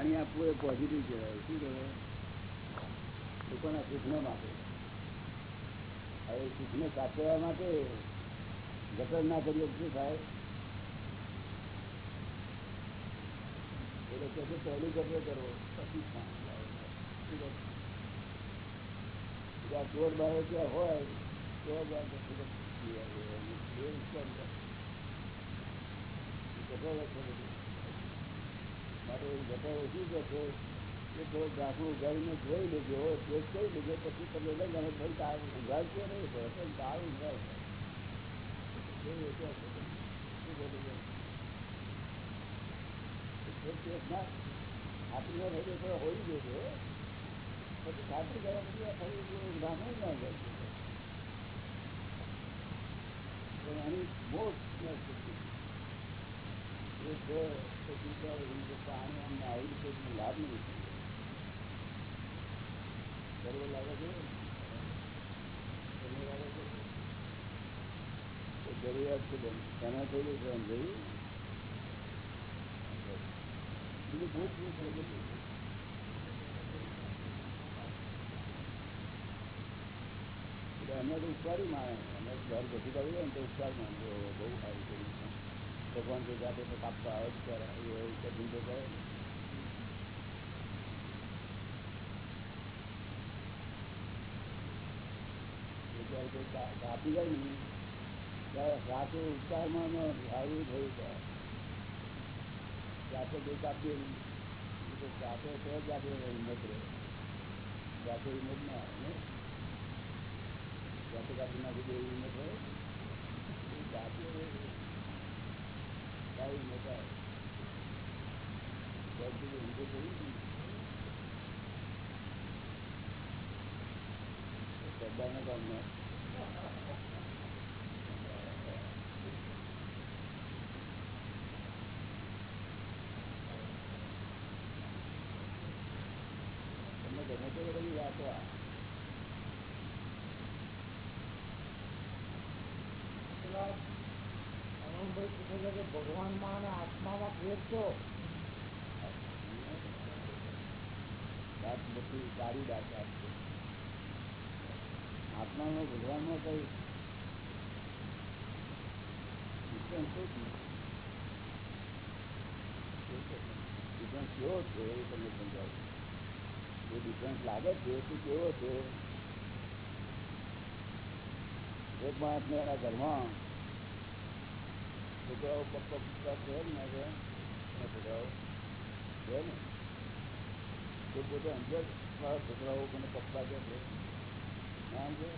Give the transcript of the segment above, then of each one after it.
પાણી આપવું એ પોઝિટિવ કહેવાય. શું કહેવાય? લોકોના સુખને માટે. હવે સુખને સાચવવા માટે ગટર ના કરીએ શું થાય? એટલે કે પહેલું ગટર કરો. પછી જ્યાં ચોર બારે ત્યાં હોય તો જ આ ગટર માટે ગટર ઓછી જશે કે થોડું ઝાંખું ઉગાડીને જોઈ લેજો ટેસ્ટ કરી લેજો પછી તમે લઈ ગમે ભાઈ તાર ઉગાડશો નહીં તો તાર ઉગાડશે ખાતરી હોય તો હોઈ જશે પછી ખાતરી કર્યા પછી ફરી બ્રાહ્મણ ના જાય એની બહુ પાણી અમને આવી રીતે લાભ નહીં કરવો લાગે છે જરૂરિયાત છે બેન એના થઈ ગઈ છે જોયું બીજું બહુ જ થઈ ગયું અમે તો ઉપકારી માણે અમે ઘર બધી કરી ને તો ઉપકાર માનજો બહુ સારું કર્યું છે ભગવાન જે જાતે તો કાપતા આવે જ કરે એવું ધંધો કરે કાપી જાય ને ત્યારે રાતે ઉપકારમાં સારું થયું છે જાતે કોઈ કાપીએ નહીં જાતે તો જ આપણે હિંમત રહે જાતે હિંમત ના આવે ને જાતે કાપી નાખી દે એવી હિંમત હોય જાતે કઈ મજા ઊંધો કરી દીધી કામ ના આત્મામાં ફેર છો વાત બધી સારી વાત વાત છે આત્માનો ભગવાનમાં કઈ ડિફરન્સ ડિફરન્સ કેવો છે એ તમને સમજાવું એ ડિફરન્સ લાગે છે તે કેવો છે એક માણસને એના ઘરમાં છોકરાઓ પપ્પા પપ્પા છે ને કે છોકરાઓ છે ને તે પોતે અંદર મારા છોકરાઓ મને પપ્પા કે છે છે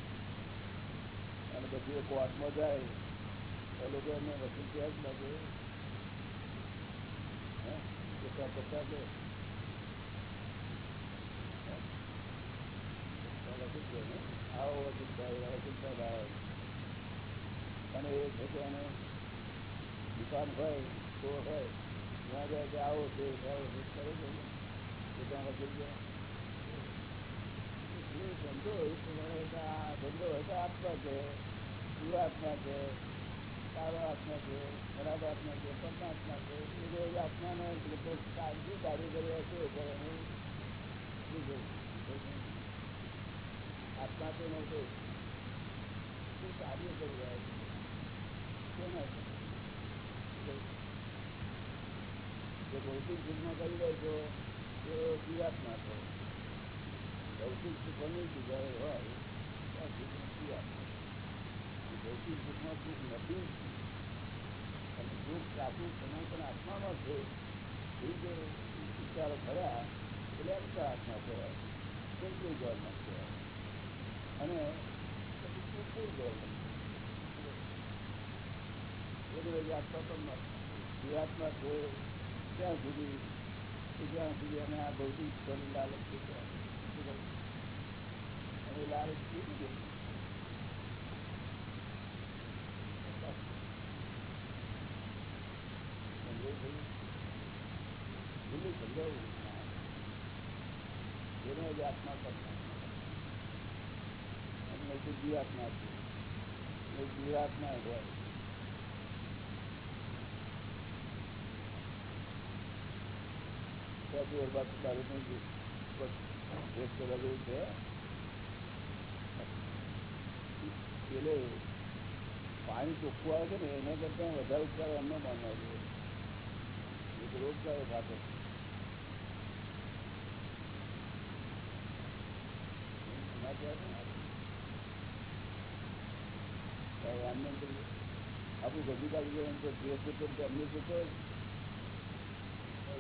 અને પછી એ કોર્ટમાં જાય એ લોકો એમને વકીલ ક્યાં જ લાગે પપ્પા પપ્પા આવો વકીલ સાહેબ વકીલ સાહેબ આવે અને એ એને દુકાન હોય તો હોય. ત્યાં આવો તે કરે છે તો ત્યાં વકીલ છે ધંધો ધંધો હોય તો આત્મા છે જીવાત્મા છે સારો આત્મા છે ખરાબ આત્મા છે પરમાત્મા છે એ રોજ આત્માને કાળજી કાઢી કર્યા છે આત્મા તો નહોતો. કાર્ય કરી રહ્યા છે? જે ભૌતિક સુખમાં કરી દે છો તે જીવાત્મા છો ભૌતિક સુખની જગ્યાએ હોય ત્યાં જીવાત્મા ભૌતિક સુખમાં સુખ નથી. અને સુખ સાચું સનાતન આત્મામાં છે. એ જે વિચારો ખરા એટલે અક્ષર આત્મા કહેવાય. બિલકુલ ગવર્મેન્ટ કહેવાય. અને પછી બિલકુલ ગવર્મેન્ટ એ આત્મા પણ જીવાત્મા છે ત્યાં સુધી કે જ્યાં સુધી અમે આ ભૌતિક સ્વરૂપ લાલચ છે ત્યાં અને લાલચ કેવી છે ભૂલી સમજાવું જેનો જ આત્મા કરતા અને તો જીવાત્મા છે એ જીવાત્મા હોય ત્યાંથી ઓર બાજુ દારૂ ટેસ્ટ કરવા જેવું છે એટલે પાણી ચોખ્ખું આવે છે ને એના કરતા વધારે ઉપચાર અમને માનવા જોઈએ એક રોગચાળો થતો એમને આપણું ગજુ કાઢી જાય તો ડ્રેસ તો એમને તો લોકો ડ્રેસ કાઢે શું ચાલે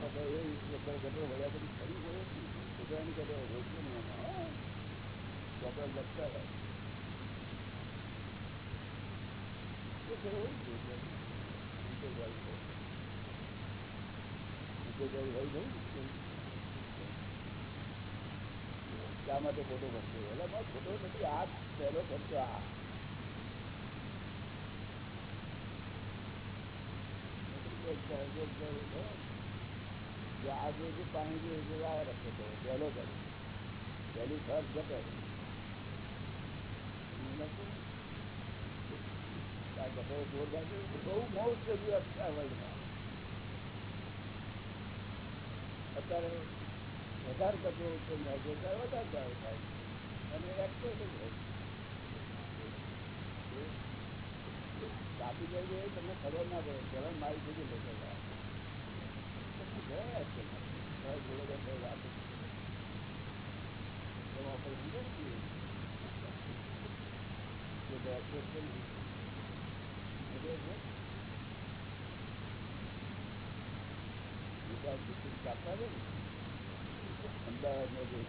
અથવા એ ગટર વળ્યા પછી ફરી ગયો છોકરાની ગટર રોકવું નહીં એમાં ચોપડા લખતા રહે શા માટે ખોટો ખર્ચો એટલે ખોટો નથી આ પહેલો ખર્ચો આ આ જે પાણી જે રખે છે વહેલો કરે વહેલી ફરજ ઘટે ઘટો જોરદાર બહુ મોજ છે વર્લ્ડમાં. અત્યારે વધારે કચરો ઉત્પન્ન થાય છે ત્યારે વધારે ચાલુ થાય અને એક્સપ્રેસ કાપી તમને ખબર ના પડે ચલણ મારી સુધી લેતા હતા જોડે વાત આપણે સમજે કે એક્સેસ કરી કાપતા છે અમદાવાદમાં જઈ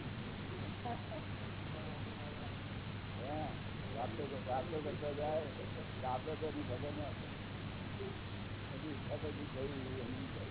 કાપતો કાપતો કરતા જાય કાપતો તો એની ખબર ના હજી ઈચ્છા પછી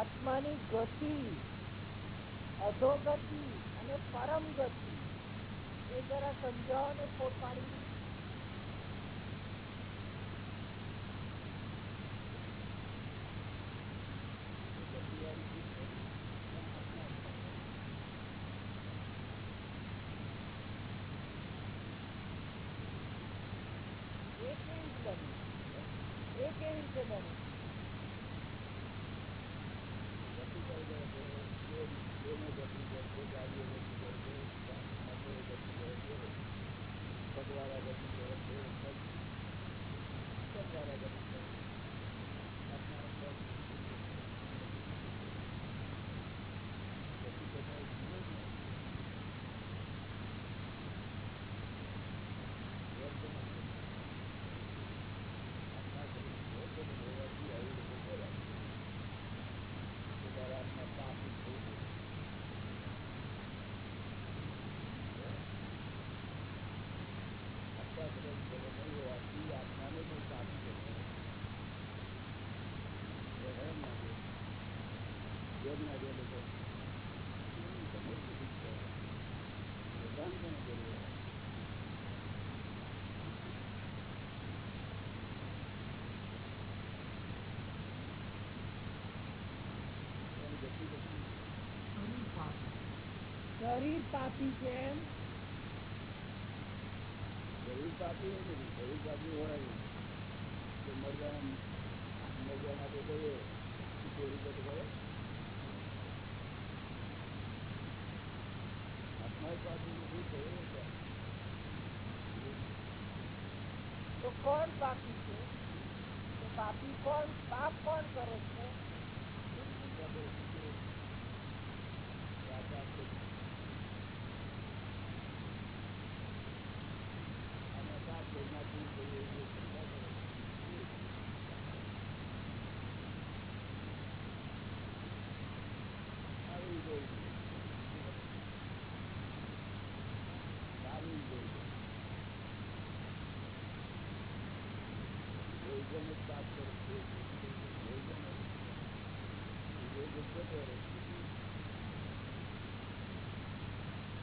આત્માની ગતિ અધોગતિ અને પરમ ગતિ એ જરા સમજાવો ને પોતાની શરીર પાપી છે એમ શરીર પાપી નથી શરીર પાપી હોય તો મરવા મરવા માટે કહીએ ચોરી તો કરે આત્મા પાપી નથી શરીર તો કોણ પાપી છે પાપી કોણ પાપ કોણ કરે છે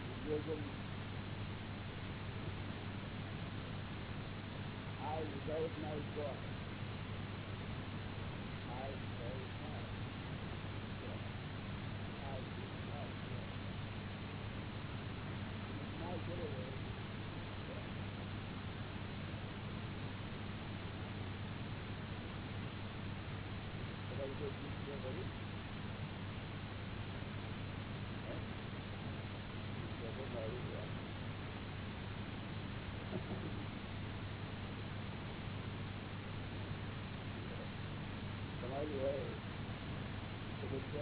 ઉદ્યોગો આ વિધાઉટ માય ગોડ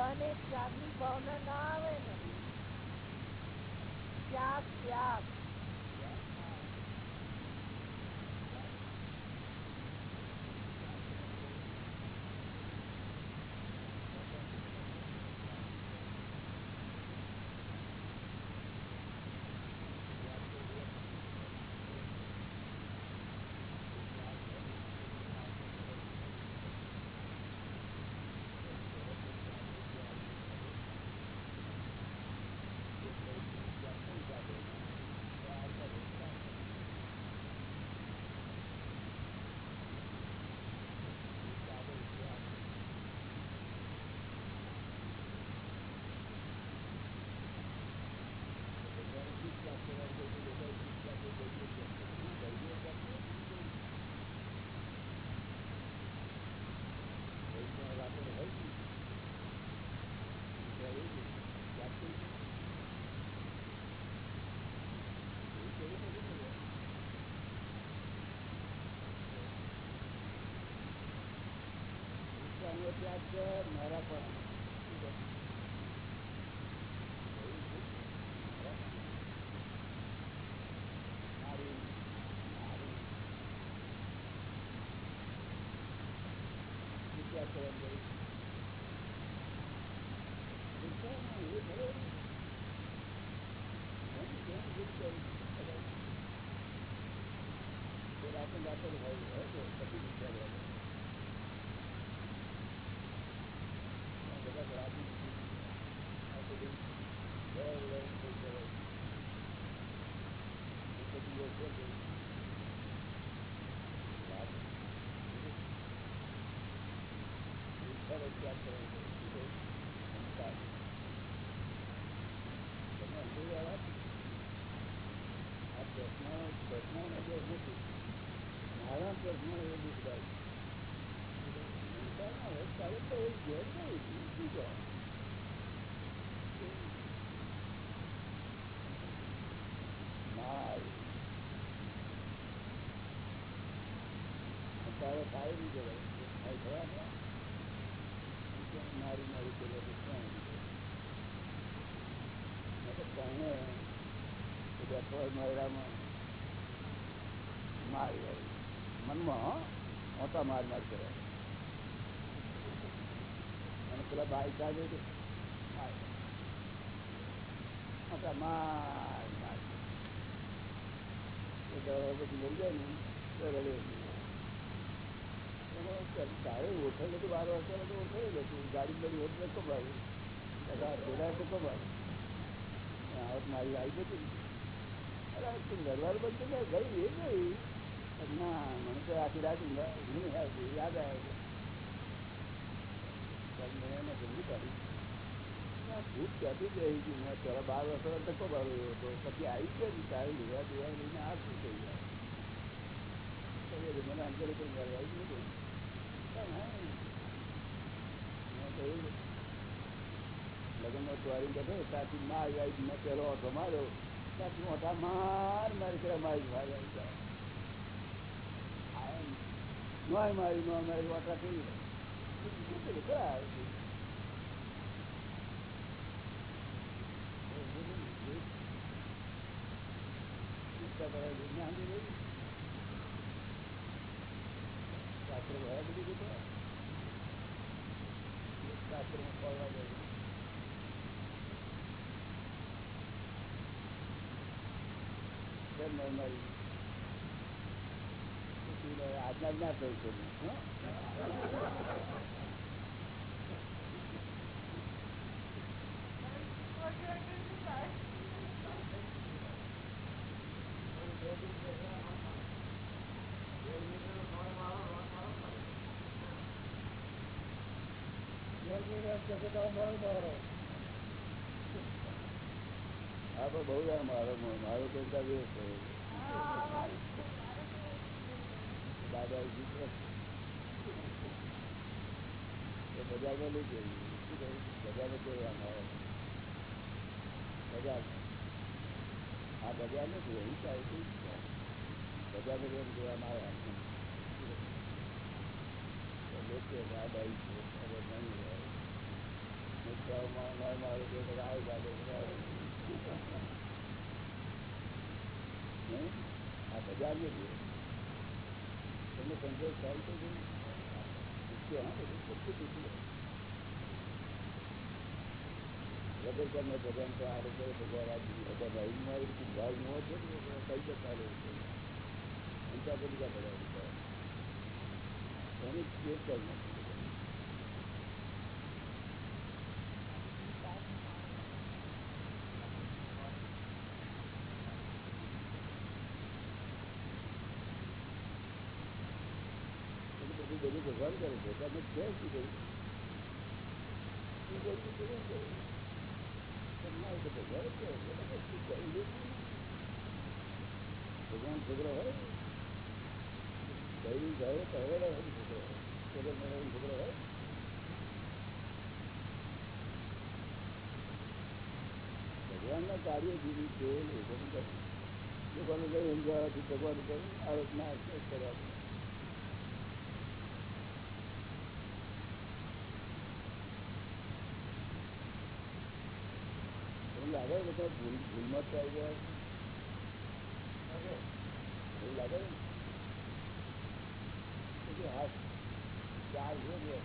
બધાને ત્યાગની ભાવના ના આવે ને ત્યાગ ત્યાગ. યાદ છે મારા પણ હોય મારી મનમાં મોટા માર માર કરે. અને પેલા ભાઈ ચાલે મોટા માર માર ને રડે તારે ઓળખાય નથી વારો અત્યારે તો ઓળખાય નથી. ગાડી બધી હોત ને કમાયું ભેગા તો કમાયું આવત મારી આવી જતી. અરે તું રડવાનું બંધ થઈ જાય ગઈ ના મને આખી રાત યાદ આવે મેં એને પેલા બાર વર્ષ મારો એવો હતો પછી આવી ગયા તારી લેવા દેવા લઈને આ શું થઈ ગયા મને અંદર કોઈ મારે આવી ગયું મેં કહ્યું લગ્નમાં ચોરી બેઠો ત્યાંથી માં આવી મેં પેલો ઓટો માર્યો. ત્યાંથી મોટા માર મારી કરે મારી મારી આવી જાય નોય મારી નો મારી ઓટા થઈ ખરા શાસ્ત્ર ભયા બધી જગ્યા શાસ્ત્રમાં ફરવા જાય આજના જ ના થયું છે બહુ યાર મારો મારો કરતા બે દાદા બજારમાં લઈ જઈએ બજારમાં જોવામાં આવે બજાર. આ બજાર નથી, અહીં ચાલતું બજારમાં જેમ જોવામાં આવે લોકો દાદા છે મારું આવે આ બજાર નથી તમને સંતોષ થાય તો હા બધું બધું પૂછ્યું વગર તમને ભગવાન તો આ લોકો ભગવાન આ ભગવાન ભાઈમાં આવી રીતે ભાવ ન છે કઈ જતા રહે છે અંતા બધી કા ભગવાન એની ચેક કરી નથી કરે છે તમે છે શું કર્યું ભગવાન છોકરો હોય કઈ ગયો કહેલો હોય છોકરો છોકરો છોકરો હોય ભગવાનના કાર્ય જુદી છે લોકોને કઈ સમજાવવાથી ભગવાન ઉપર આરોપ ના કરવાથી લાગે બધા ભૂલ ભૂલમાં જ આવી ગયા એવું લાગે ને પછી હાથ ચાર છે જે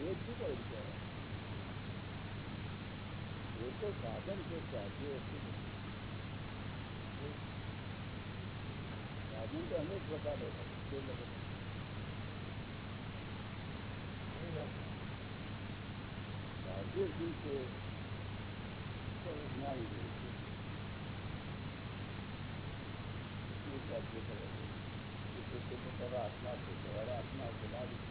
એ શું કર્યું છે એ તો સાધન છે સાચી વસ્તુ સાધન તો અનેક પ્રકારે છે રાજ્ય શું છે જ્ઞાની છે રાજ્ય કરે છે પોતાના આત્મા છે તમારા આત્મા છે